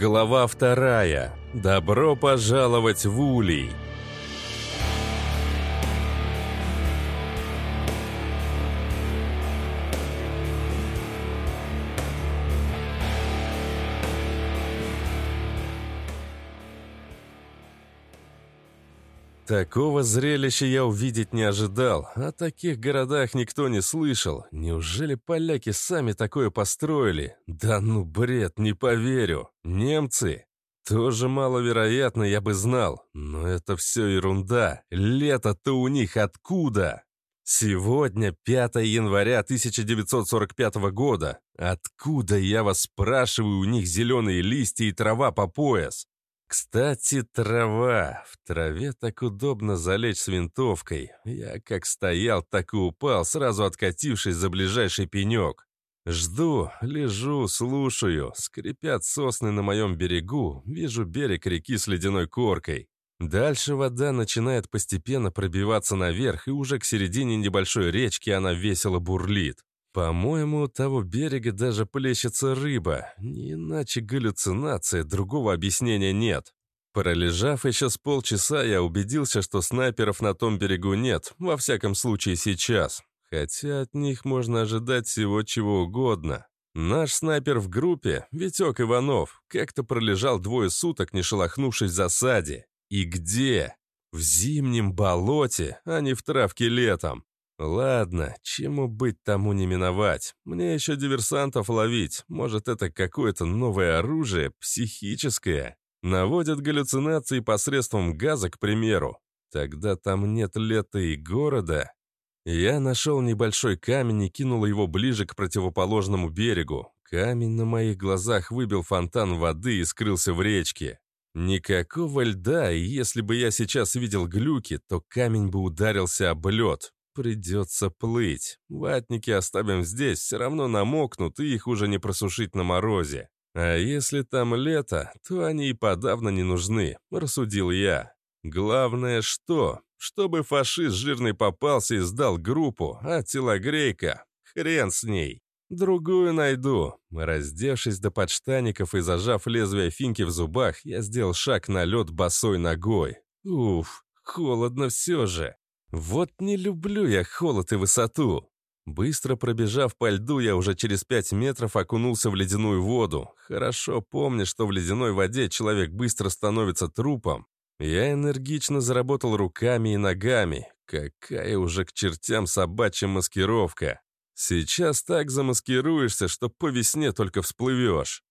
Глава вторая. Добро пожаловать в Улей. Такого зрелища я увидеть не ожидал. О таких городах никто не слышал. Неужели поляки сами такое построили? Да ну бред, не поверю. Немцы? Тоже маловероятно, я бы знал. Но это все ерунда. Лето-то у них откуда? Сегодня 5 января 1945 года. Откуда, я вас спрашиваю, у них зеленые листья и трава по пояс? Кстати, трава. В траве так удобно залечь с винтовкой. Я как стоял, так и упал, сразу откатившись за ближайший пенек. Жду, лежу, слушаю. Скрипят сосны на моем берегу. Вижу берег реки с ледяной коркой. Дальше вода начинает постепенно пробиваться наверх, и уже к середине небольшой речки она весело бурлит. По-моему, у того берега даже плещется рыба. Не иначе галлюцинация, другого объяснения нет. Пролежав еще с полчаса, я убедился, что снайперов на том берегу нет, во всяком случае сейчас. Хотя от них можно ожидать всего чего угодно. Наш снайпер в группе, Витек Иванов, как-то пролежал двое суток, не шелохнувшись в засаде. И где? В зимнем болоте, а не в травке летом. «Ладно, чему быть, тому не миновать. Мне еще диверсантов ловить. Может, это какое-то новое оружие, психическое. Наводят галлюцинации посредством газа, к примеру. Тогда там нет лета и города». Я нашел небольшой камень и кинул его ближе к противоположному берегу. Камень на моих глазах выбил фонтан воды и скрылся в речке. Никакого льда, и если бы я сейчас видел глюки, то камень бы ударился об лед, Придется плыть. Ватники оставим здесь, все равно намокнут, и их уже не просушить на морозе. А если там лето, то они и подавно не нужны, рассудил я. Главное что? Чтобы фашист жирный попался и сдал группу, а телогрейка, хрен с ней. Другую найду. Раздевшись до подштаников и зажав лезвие финки в зубах, я сделал шаг на лед босой ногой. Уф, холодно все же. Вот не люблю я холод и высоту. Быстро пробежав по льду, я уже через пять метров окунулся в ледяную воду. Хорошо помню, что в ледяной воде человек быстро становится трупом. Я энергично заработал руками и ногами. Какая уже к чертям собачья маскировка. Сейчас так замаскируешься, что по весне только всплывешь.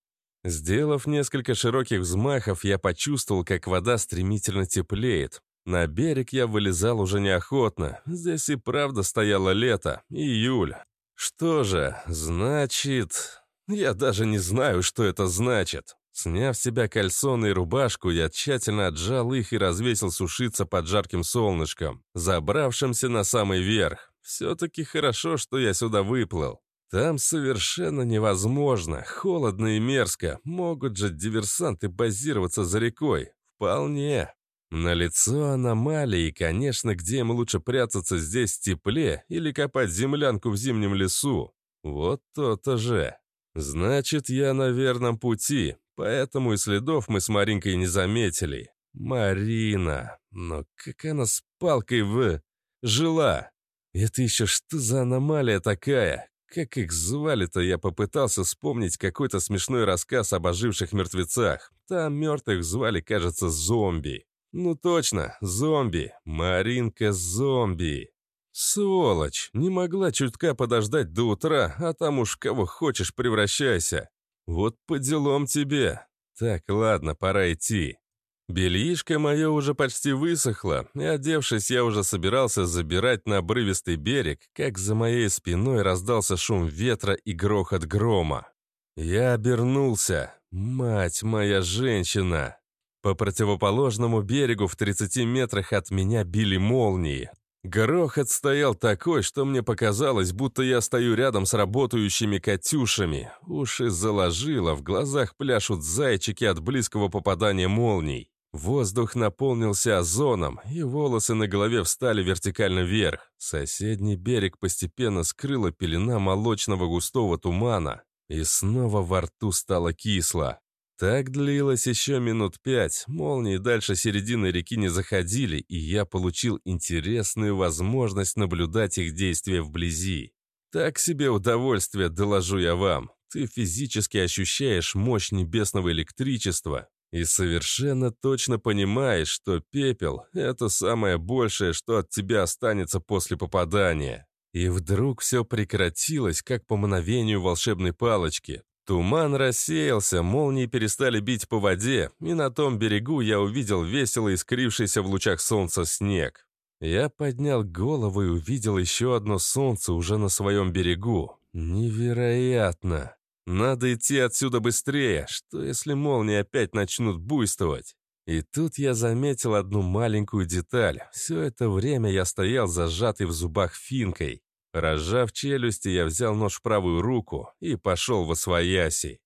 Сделав несколько широких взмахов, я почувствовал, как вода стремительно теплеет. На берег я вылезал уже неохотно. Здесь и правда стояло лето, июль. Что же, значит... Я даже не знаю, что это значит. Сняв с себя кальсоны и рубашку, я тщательно отжал их и развесил сушиться под жарким солнышком, забравшимся на самый верх. Все-таки хорошо, что я сюда выплыл. Там совершенно невозможно, холодно и мерзко. Могут же диверсанты базироваться за рекой. Вполне. На лицо аномалии, конечно, где им лучше прятаться здесь в тепле или копать землянку в зимнем лесу. Вот то-то же. Значит, я на верном пути, поэтому и следов мы с Маринкой не заметили. Марина. Но как она с палкой в... жила? Это еще что за аномалия такая? Как их звали-то, я попытался вспомнить какой-то смешной рассказ об оживших мертвецах. Там мертвых звали, кажется, зомби. Ну точно, зомби. Маринка зомби. Сволочь, не могла чутка подождать до утра, а там уж кого хочешь превращайся. Вот по делам тебе. Так, ладно, пора идти. Бельишко мое уже почти высохло, и, одевшись, я уже собирался забирать на обрывистый берег, как за моей спиной раздался шум ветра и грохот грома. Я обернулся. Мать моя женщина! По противоположному берегу в 30 метрах от меня били молнии. Грохот стоял такой, что мне показалось, будто я стою рядом с работающими «катюшами». Уши заложило, в глазах пляшут зайчики от близкого попадания молний. Воздух наполнился озоном, и волосы на голове встали вертикально вверх. Соседний берег постепенно скрыла пелена молочного густого тумана, и снова во рту стало кисло. Так длилось еще минут пять, молнии дальше середины реки не заходили, и я получил интересную возможность наблюдать их действия вблизи. Так себе удовольствие, доложу я вам. Ты физически ощущаешь мощь небесного электричества и совершенно точно понимаешь, что пепел — это самое большее, что от тебя останется после попадания. И вдруг все прекратилось, как по мановению волшебной палочки. Туман рассеялся, молнии перестали бить по воде, и на том берегу я увидел весело искрившийся в лучах солнца снег. Я поднял голову и увидел еще одно солнце уже на своем берегу. Невероятно! Надо идти отсюда быстрее, что если молнии опять начнут буйствовать? И тут я заметил одну маленькую деталь. Все это время я стоял зажатый в зубах финкой. Разжав челюсти, я взял нож в правую руку и пошел во свояси.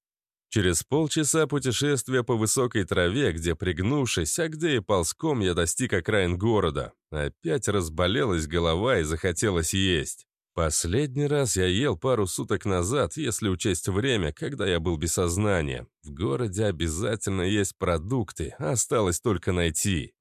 Через полчаса путешествия по высокой траве, где пригнувшись, а где и ползком, я достиг окраин города. Опять разболелась голова и захотелось есть. Последний раз я ел пару суток назад, если учесть время, когда я был без сознания. В городе обязательно есть продукты, осталось только найти.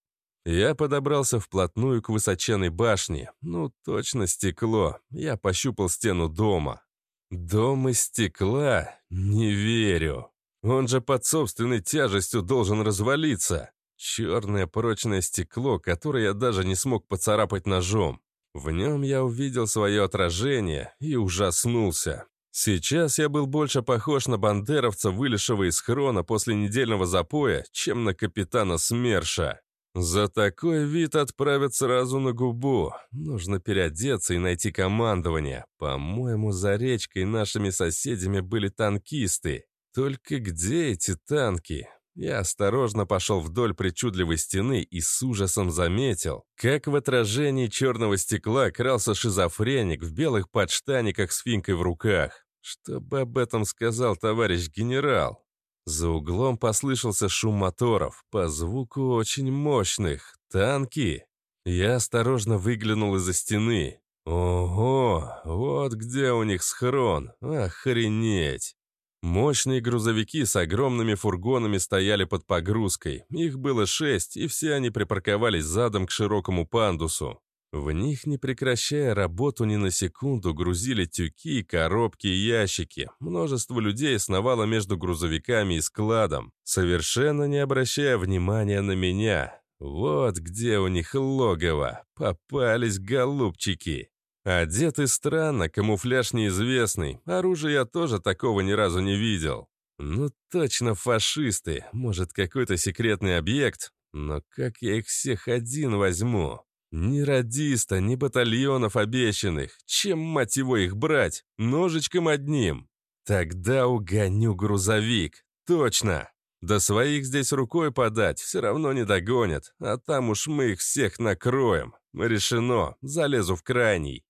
Я подобрался вплотную к высоченной башне. Ну, точно стекло. Я пощупал стену дома. Дом из стекла? Не верю. Он же под собственной тяжестью должен развалиться. Черное прочное стекло, которое я даже не смог поцарапать ножом. В нем я увидел свое отражение и ужаснулся. Сейчас я был больше похож на бандеровца, вылезшего из хрона после недельного запоя, чем на капитана СМЕРШа. За такой вид отправят сразу на губу. Нужно переодеться и найти командование. По-моему, за речкой нашими соседями были танкисты. Только где эти танки? Я осторожно пошел вдоль причудливой стены и с ужасом заметил, как в отражении черного стекла крался шизофреник в белых подштаниках с финкой в руках. Что бы об этом сказал товарищ генерал? За углом послышался шум моторов, по звуку очень мощных. Танки. Я осторожно выглянул из-за стены. Ого, вот где у них схрон. Охренеть. Мощные грузовики с огромными фургонами стояли под погрузкой. Их было шесть, и все они припарковались задом к широкому пандусу. В них, не прекращая работу ни на секунду, грузили тюки, коробки и ящики. Множество людей сновало между грузовиками и складом, совершенно не обращая внимания на меня. Вот где у них логово. Попались голубчики. Одеты странно, камуфляж неизвестный. Оружия я тоже такого ни разу не видел. Ну точно фашисты. Может, какой-то секретный объект? Но как я их всех один возьму? Ни радиста, ни батальонов обещанных. Чем, мать его, их брать? Ножичком одним? Тогда угоню грузовик. Точно. До своих здесь рукой подать все равно не догонят, а там уж мы их всех накроем. Решено, залезу в крайний.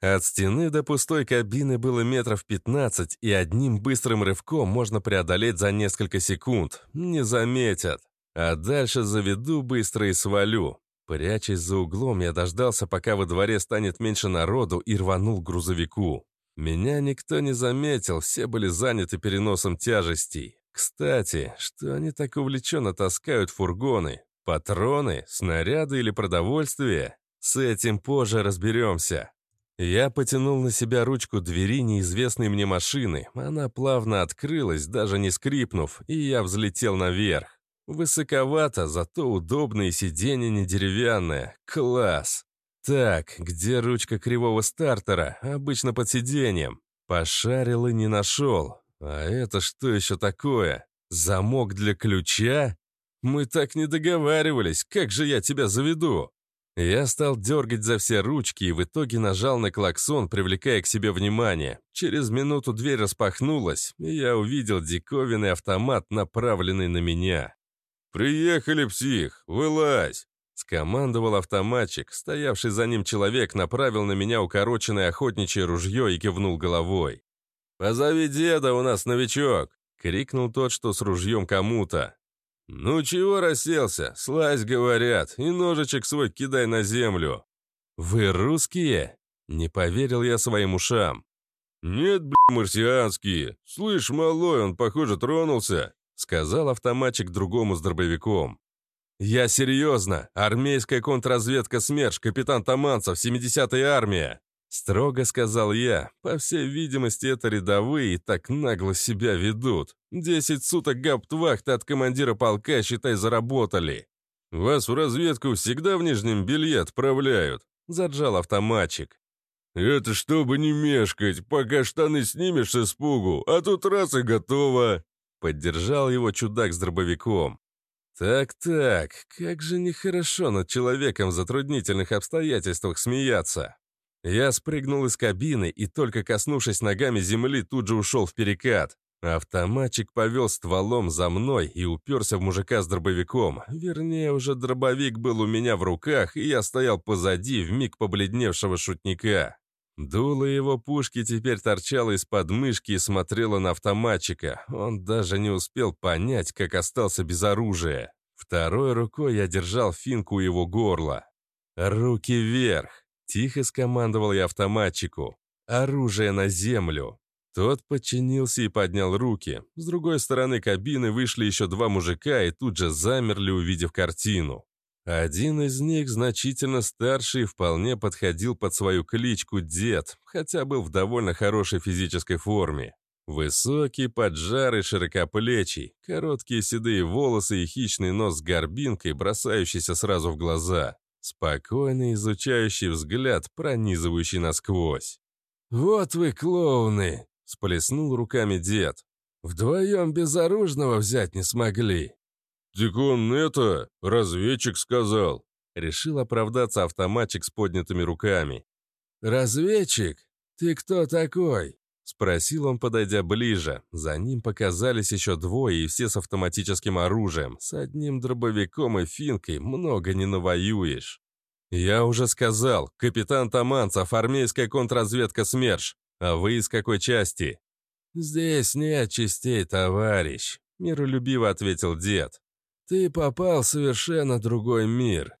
От стены до пустой кабины было метров 15, и одним быстрым рывком можно преодолеть за несколько секунд. Не заметят. А дальше заведу быстро и свалю. Прячась за углом, я дождался, пока во дворе станет меньше народу, и рванул к грузовику. Меня никто не заметил, все были заняты переносом тяжестей. Кстати, что они так увлеченно таскают фургоны? Патроны, снаряды или продовольствие? С этим позже разберемся. Я потянул на себя ручку двери неизвестной мне машины. Она плавно открылась, даже не скрипнув, и я взлетел наверх. Высоковато, зато удобное сиденье не деревянное. Класс! Так, где ручка кривого стартера? Обычно под сиденьем. Пошарил и не нашел. А это что еще такое? Замок для ключа? Мы так не договаривались, как же я тебя заведу? Я стал дергать за все ручки и в итоге нажал на клаксон, привлекая к себе внимание. Через минуту дверь распахнулась, и я увидел диковинный автомат, направленный на меня. «Приехали, псих! Вылазь!» Скомандовал автоматчик. Стоявший за ним человек направил на меня укороченное охотничье ружье и кивнул головой. «Позови деда, у нас новичок!» — крикнул тот, что с ружьем кому-то. «Ну чего расселся? Слазь, говорят, и ножичек свой кидай на землю!» «Вы русские?» — не поверил я своим ушам. «Нет, бля, марсианские. Слышь, малой, он, похоже, тронулся. Сказал автоматчик другому с дробовиком. «Я серьезно! Армейская контрразведка СМЕРШ, капитан Таманцев, 70-я армия!» Строго сказал я. По всей видимости, это рядовые и так нагло себя ведут. Десять суток гауптвахты от командира полка, считай, заработали. «Вас в разведку всегда в нижнем белье отправляют», — заджал автоматчик. «Это чтобы не мешкать, пока штаны снимешь с испугу, а тут раз и готово», — поддержал его чудак с дробовиком. «Так-так, как же нехорошо над человеком в затруднительных обстоятельствах смеяться». Я спрыгнул из кабины и, только коснувшись ногами земли, тут же ушел в перекат. Автоматчик повел стволом за мной и уперся в мужика с дробовиком. Вернее, уже дробовик был у меня в руках, и я стоял позади, вмиг побледневшего шутника. Дуло его пушки теперь торчало из-под мышки и смотрело на автоматчика. Он даже не успел понять, как остался без оружия. Второй рукой я держал финку у его горла. «Руки вверх!» Тихо скомандовал я автоматчику. «Оружие на землю!» Тот подчинился и поднял руки. С другой стороны кабины вышли еще два мужика и тут же замерли, увидев картину. Один из них, значительно старше и вполне подходил под свою кличку «Дед», хотя был в довольно хорошей физической форме. Высокий, поджарый, широкоплечий, короткие седые волосы и хищный нос с горбинкой, бросающийся сразу в глаза. Спокойный, изучающий взгляд, пронизывающий насквозь. «Вот вы, клоуны!» — сплеснул руками дед. «Вдвоем безоружного взять не смогли». «Так он это, разведчик сказал», — решил оправдаться автоматчик с поднятыми руками. «Разведчик? Ты кто такой?» Спросил он, подойдя ближе. За ним показались еще двое, и все с автоматическим оружием. С одним дробовиком и финкой много не навоюешь. «Я уже сказал, капитан Таманцев, армейская контрразведка СМЕРШ. А вы из какой части?» «Здесь нет частей, товарищ», — миролюбиво ответил дед. «Ты попал в совершенно другой мир».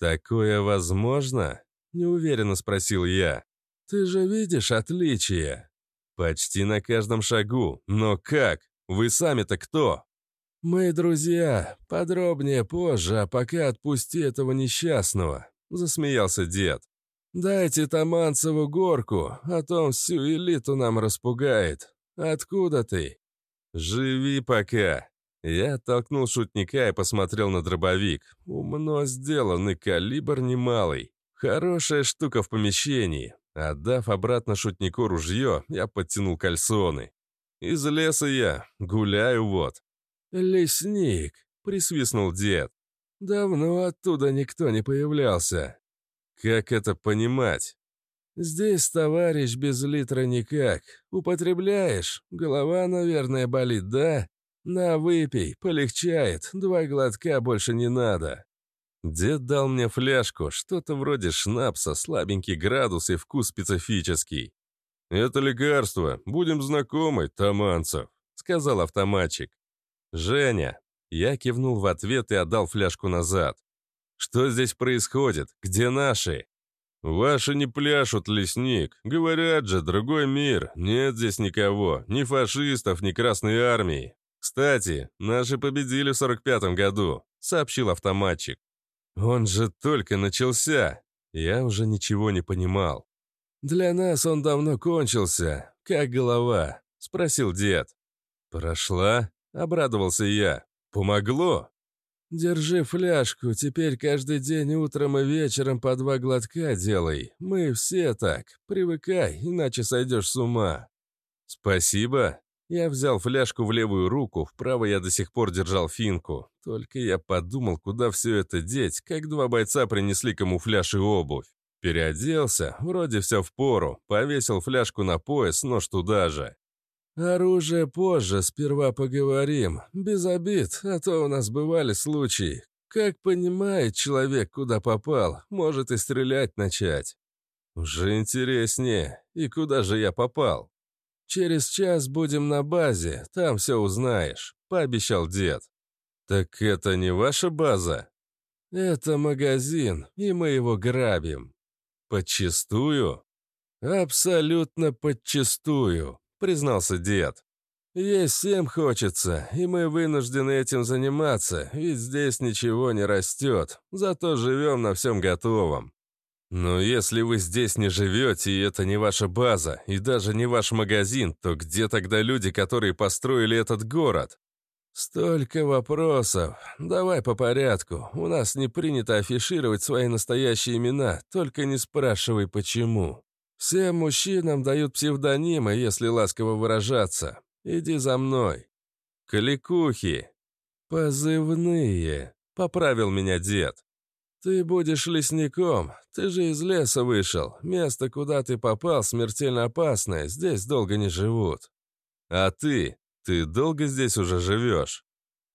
«Такое возможно?» — неуверенно спросил я. «Ты же видишь отличия?» «Почти на каждом шагу. Но как? Вы сами-то кто?» «Мы друзья. Подробнее позже, а пока отпусти этого несчастного», — засмеялся дед. «Дайте Таманцеву горку, а то всю элиту нам распугает. Откуда ты?» «Живи пока». Я оттолкнул шутника и посмотрел на дробовик. Умно сделанный, калибр немалый. Хорошая штука в помещении. Отдав обратно шутнику ружье, я подтянул кальсоны. Из леса я, гуляю вот. «Лесник», — присвистнул дед. «Давно оттуда никто не появлялся». «Как это понимать?» «Здесь, товарищ, без литра никак. Употребляешь? Голова, наверное, болит, да? На, выпей, полегчает. Два глотка больше не надо». Дед дал мне фляжку, что-то вроде шнапса, слабенький градус и вкус специфический. «Это лекарство, будем знакомы, Таманцев», — сказал автоматчик. «Женя». Я кивнул в ответ и отдал фляжку назад. «Что здесь происходит? Где наши?» «Ваши не пляшут, лесник. Говорят же, другой мир. Нет здесь никого. Ни фашистов, ни Красной Армии. Кстати, наши победили в 45-м году», — сообщил автоматчик. Он же только начался. Я уже ничего не понимал. «Для нас он давно кончился. Как голова?» — спросил дед. «Прошла?» — обрадовался я. «Помогло?» «Держи фляжку, теперь каждый день утром и вечером по два глотка делай. Мы все так. Привыкай, иначе сойдешь с ума». «Спасибо», я взял фляжку в левую руку, в правой я до сих пор держал финку. Только я подумал, куда все это деть, как два бойца принесли камуфляж и обувь. Переоделся, вроде все в пору, повесил фляжку на пояс, нож туда же. «Оружие позже, сперва поговорим. Без обид, а то у нас бывали случаи. Как понимает человек, куда попал, может и стрелять начать». «Уже интереснее. И куда же я попал?» «Через час будем на базе, там все узнаешь», — пообещал дед. «Так это не ваша база?» «Это магазин, и мы его грабим». «Подчистую?» «Абсолютно подчистую», — признался дед. Есть всем хочется, и мы вынуждены этим заниматься, ведь здесь ничего не растет, зато живем на всем готовом. Но если вы здесь не живете, и это не ваша база, и даже не ваш магазин, то где тогда люди, которые построили этот город? Столько вопросов. Давай по порядку. У нас не принято афишировать свои настоящие имена, только не спрашивай почему. Всем мужчинам дают псевдонимы, если ласково выражаться. Иди за мной. Кликухи. Позывные. Поправил меня дед. Ты будешь лесником. Ты же из леса вышел. Место, куда ты попал, смертельно опасное. Здесь долго не живут. А ты? Ты долго здесь уже живешь?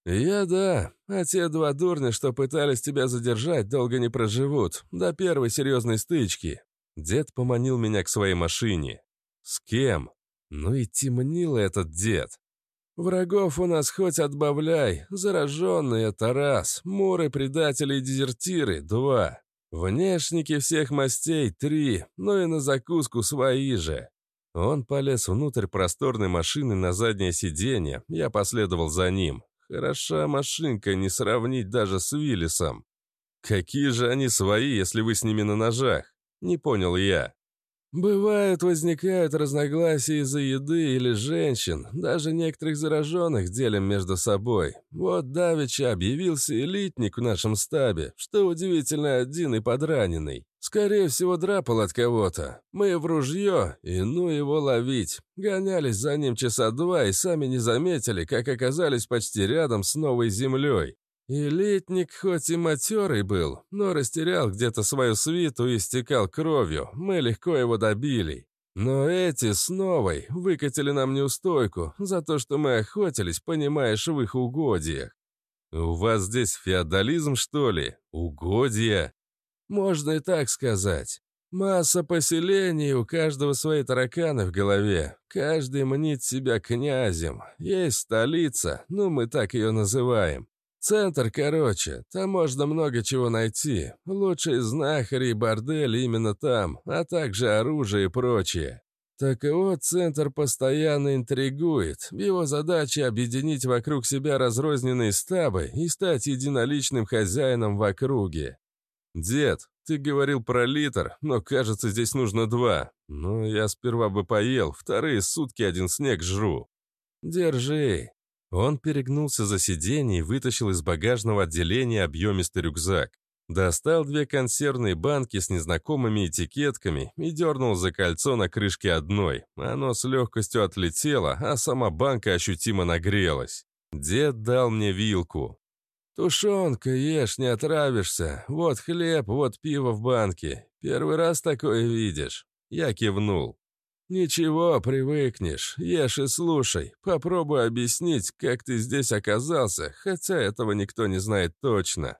Я да, а те два дурня, что пытались тебя задержать, долго не проживут. До первой серьезной стычки. Дед поманил меня к своей машине. С кем? Ну и темнил этот дед. Врагов у нас хоть отбавляй. Зараженные — это раз. Муры, предатели и дезертиры — два. Внешники всех мастей — три. Ну и на закуску свои же. Он полез внутрь просторной машины на заднее сиденье. Я последовал за ним. Хороша машинка, не сравнить даже с Виллисом. Какие же они свои, если вы с ними на ножах? Не понял я. Бывают, возникают разногласия из-за еды или женщин. Даже некоторых зараженных делим между собой. Вот Давича объявился элитник в нашем стабе, что удивительно один и подраненный. Скорее всего, драпал от кого-то. Мы в ружье, и ну его ловить. Гонялись за ним часа два и сами не заметили, как оказались почти рядом с новой землей. Элитник хоть и матерый был, но растерял где-то свою свиту и стекал кровью, мы легко его добили. Но эти с новой выкатили нам неустойку за то, что мы охотились, понимаешь, в их угодьях. У вас здесь феодализм, что ли? Угодья? Можно и так сказать. Масса поселений, у каждого свои тараканы в голове. Каждый мнит себя князем. Есть столица, ну мы так ее называем. Центр, короче, там можно много чего найти. Лучшие знахари и бордели именно там, а также оружие и прочее. Так вот, центр постоянно интригует. Его задача объединить вокруг себя разрозненные стабы и стать единоличным хозяином в округе. «Дед, ты говорил про литр, но, кажется, здесь нужно два. Ну, я сперва бы поел, вторые сутки один снег жру». «Держи. Он перегнулся за сиденье и вытащил из багажного отделения объемистый рюкзак. Достал две консервные банки с незнакомыми этикетками и дернул за кольцо на крышке одной. Оно с легкостью отлетело, а сама банка ощутимо нагрелась. Дед дал мне вилку. «Тушенка ешь, не отравишься. Вот хлеб, вот пиво в банке. Первый раз такое видишь?» Я кивнул. «Ничего, привыкнешь. Ешь и слушай. Попробуй объяснить, как ты здесь оказался, хотя этого никто не знает точно.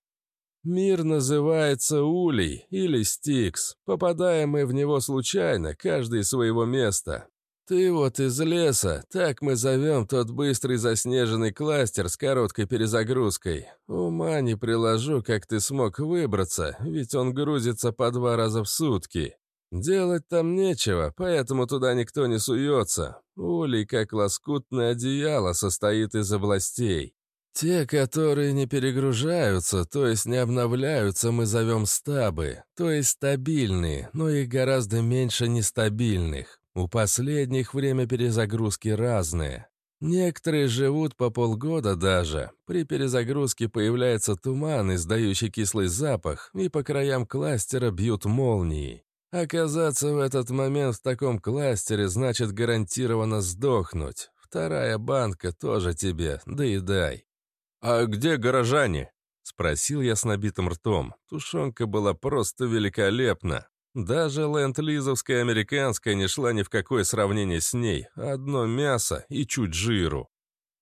Мир называется Улей или Стикс. Попадаем мы в него случайно, каждый из своего места. Ты вот из леса, так мы зовем тот быстрый заснеженный кластер с короткой перезагрузкой. Ума не приложу, как ты смог выбраться, ведь он грузится по два раза в сутки. Делать там нечего, поэтому туда никто не суется. Улей, как лоскутное одеяло, состоит из областей. Те, которые не перегружаются, то есть не обновляются, мы зовем стабы, то есть стабильные, но их гораздо меньше нестабильных. У последних время перезагрузки разное. Некоторые живут по полгода даже. При перезагрузке появляется туман, издающий кислый запах, и по краям кластера бьют молнии. Оказаться в этот момент в таком кластере значит гарантированно сдохнуть. Вторая банка тоже тебе, доедай. «А где горожане?» — спросил я с набитым ртом. Тушенка была просто великолепна. Даже ленд-лизовская американская не шла ни в какое сравнение с ней. Одно мясо и чуть жиру.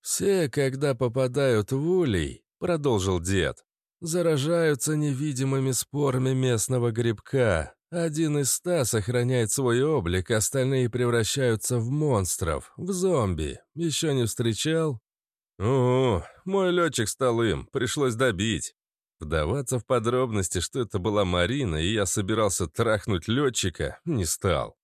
«Все, когда попадают в улей», — продолжил дед, — «заражаются невидимыми спорами местного грибка. Один из ста сохраняет свой облик, остальные превращаются в монстров, в зомби. Еще не встречал? О, мой летчик стал им, пришлось добить. Вдаваться в подробности, что это была Марина, и я собирался трахнуть летчика, не стал.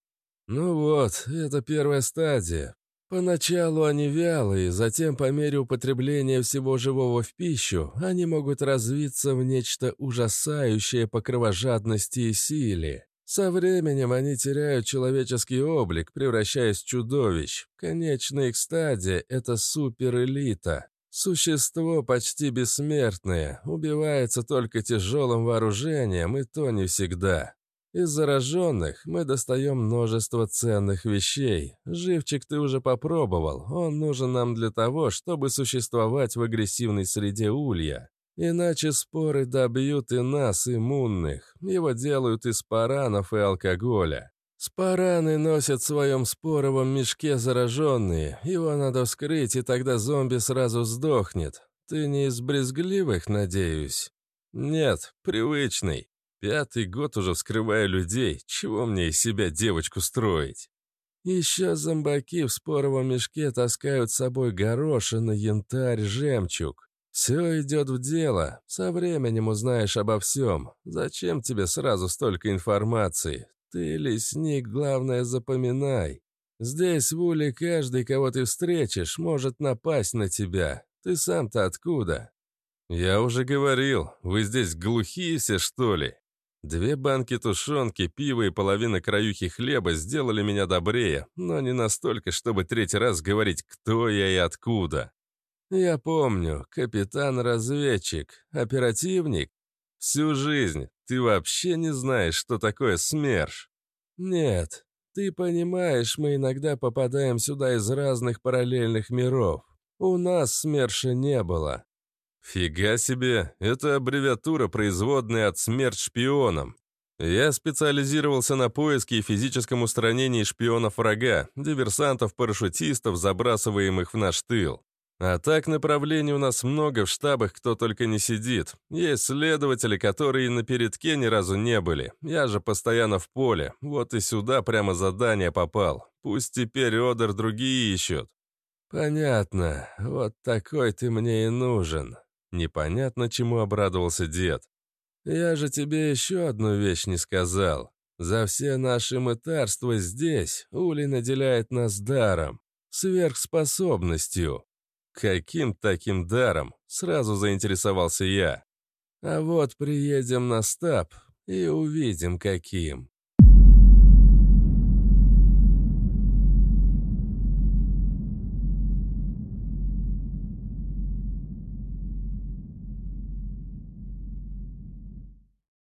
Ну вот, это первая стадия. Поначалу они вялые, затем по мере употребления всего живого в пищу они могут развиться в нечто ужасающее по кровожадности и силе. Со временем они теряют человеческий облик, превращаясь в чудовищ. Конечная их стадия — это суперэлита. Существо почти бессмертное, убивается только тяжелым вооружением, и то не всегда. Из зараженных мы достаем множество ценных вещей. Живчик ты уже попробовал, он нужен нам для того, чтобы существовать в агрессивной среде улья. Иначе споры добьют и нас, иммунных. Его делают из паранов и алкоголя. Спараны носят в своем споровом мешке зараженные. Его надо вскрыть, и тогда зомби сразу сдохнет. Ты не из брезгливых, надеюсь? Нет, привычный. Пятый год уже вскрываю людей. Чего мне из себя девочку строить? Еще зомбаки в споровом мешке таскают с собой горошины, янтарь, жемчуг. Все идет в дело. Со временем узнаешь обо всем. Зачем тебе сразу столько информации? Ты, лесник, главное запоминай. Здесь, в Уле, каждый, кого ты встретишь, может напасть на тебя. Ты сам-то откуда? Я уже говорил, вы здесь глухие все, что ли? Две банки тушенки, пива и половина краюхи хлеба сделали меня добрее, но не настолько, чтобы третий раз говорить, кто я и откуда. «Я помню, капитан-разведчик, оперативник. Всю жизнь ты вообще не знаешь, что такое СМЕРШ?» «Нет, ты понимаешь, мы иногда попадаем сюда из разных параллельных миров. У нас СМЕРШа не было». «Фига себе, это аббревиатура, производная от «смерть шпионам». Я специализировался на поиске и физическом устранении шпионов врага, диверсантов-парашютистов, забрасываемых в наш тыл. А так направлений у нас много в штабах, кто только не сидит. Есть следователи, которые на передке ни разу не были. Я же постоянно в поле. Вот и сюда прямо задание попал. Пусть теперь Одер другие ищут. Понятно. Вот такой ты мне и нужен. Непонятно, чему обрадовался дед. Я же тебе еще одну вещь не сказал. За все наши мытарства здесь Ули наделяет нас даром, сверхспособностью. «Каким таким даром?» — сразу заинтересовался я. «А вот приедем на стаб и увидим, каким».